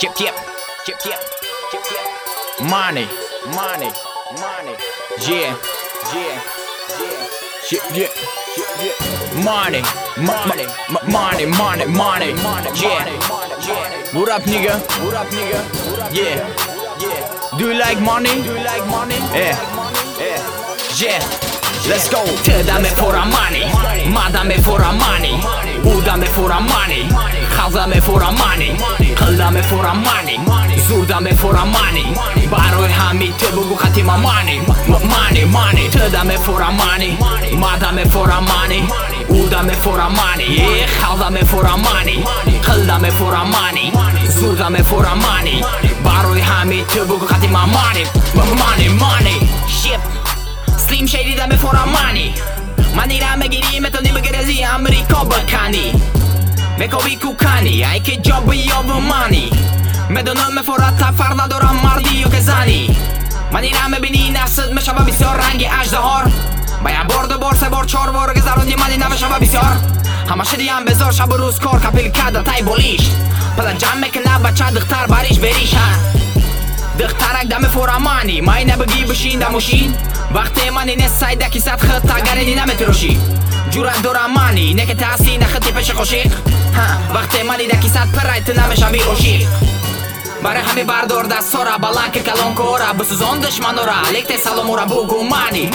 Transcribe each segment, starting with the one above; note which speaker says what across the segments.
Speaker 1: Chip, chip, chip, chip, chip, chip. Money, money, money. Yeah, yeah, yeah. Shit, yeah, shit, yeah. Money, money, money, money, money. Yeah, yeah. What up, nigga? What up, nigga? Yeah, yeah. Do you like money? Do you like money? Yeah, yeah, yeah. Let's go. Tedame for a money, madame for a money, udame for a money, Χάζαμε for a money κλάμε for a money ζούρδαμε for a money Baroi hami te bugu khatima money Money money for a money μάδαμε for a money ούδαμε for a money εχάζαμε for a money κλάμε for a money ζούρδαμε for a money Baroi hami te bugu khatima money Money money Ship, Slim shady δαμε for a money Manira me giri me to nime gerezi amri kobakani بکوبی کوکانی ای که جاب یا مانی بدونم فرات فرق ندارم مردی یا که زنی منی را مبینی نفست مشابه بسیار رنگ اجدهار باید برد بار سه بار چهار بار که زراندی منی نمشابه بسیار همه شدی هم بزار شب و روز کار کپیل کده تای بولیش پدا جمع می‌کنه بچه دختر بریش بریش ها دخترک دم فورامانی مای نبگی بشین دموشین وقتی منی نسایده کی صد خط تگرینی نمیتروشی جورت دورامانی نه که تاسی نه خطی پش خوشیق. وقتی منی دکی صد پرایت نمی‌شوی عشیق برای همه بردار دستورا بلنک کلان کورا. بسوزان دشمنورا لیکت سلامورا بگو مانی.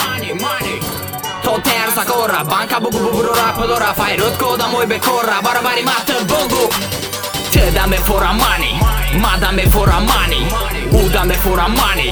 Speaker 1: تو ترسا کورا بانکا بگو ببرورا پدورا فایروت کودموی بکورا برابری مات بگو. a money, Madame for a money Udame for a money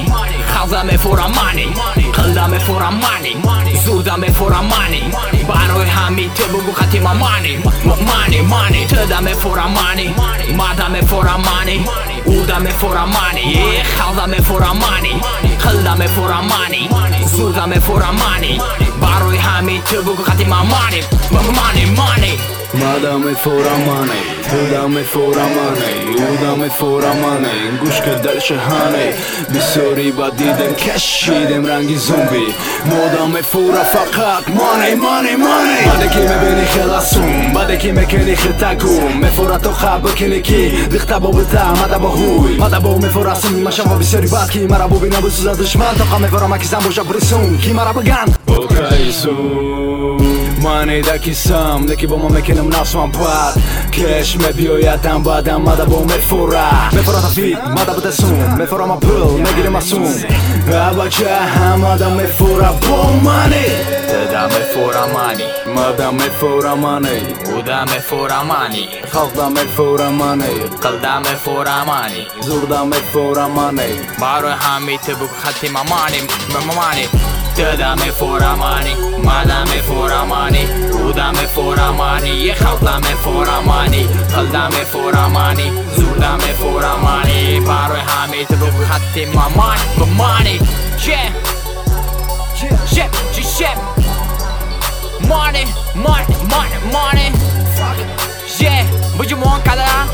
Speaker 1: Hazame for a money Kaldame for a money Zurdame for a money Baroi hami te bugu hatima money Money, money Tădame for a money Madame for a money Udame for a money Yeah, hazame for a money Kaldame for a money Zurdame for a money Baroi hami te bugu hatima money Money, money
Speaker 2: мадаме форамане будаме форамане будаме форамане гӯшка дар шаҳане. Бисёри ба дидем кашидем ранги зомби. Модаме фура фақат мане мане мане. Баде ки мебини хеласум баде ки мекени хитакум мефура то хаб киники дихта бобита мада бо ҳуй мада бо мефурасум машава бисёри бад ки мара бубина бисӯза душман. Тоқа мефура макизам боша бурисум ки мара биган окайсум Money daki sam, neki bomo mekenem nasman pad Cash me bio jatan badam, mada bo me fura Me fura ta fit, mada bude sun Me fura ma pul, me gire masum Abaca hamada
Speaker 1: me fura bom money.
Speaker 2: Teda me fura
Speaker 1: money. Mada me fura money.
Speaker 2: Uda me fura
Speaker 1: money. Halda me fura
Speaker 2: money. Qalda me
Speaker 1: fura money. Zurda me fura money. Baro hami tebuk hatima money Me money Dădame fora mani, madame fora mani Rudame fora mani, e xaltame fora mani Xıldame fora mani, zurdame fora mani Baroy hamid ruh hatti maman bimani Yeah, shep, shep Money, money, money, money Yeah, bu jumon kadar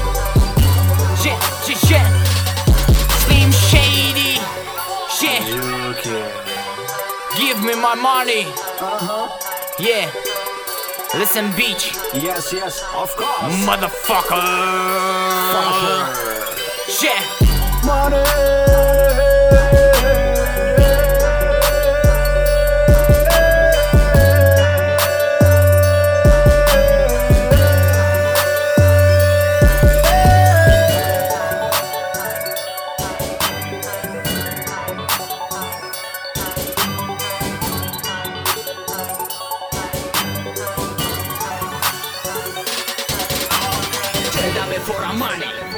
Speaker 1: Yeah, yeah, yeah give me my money. Uh-huh. Yeah. Listen, beach,
Speaker 2: Yes, yes, of course
Speaker 1: motherfucker. Shit. Tell me for our money.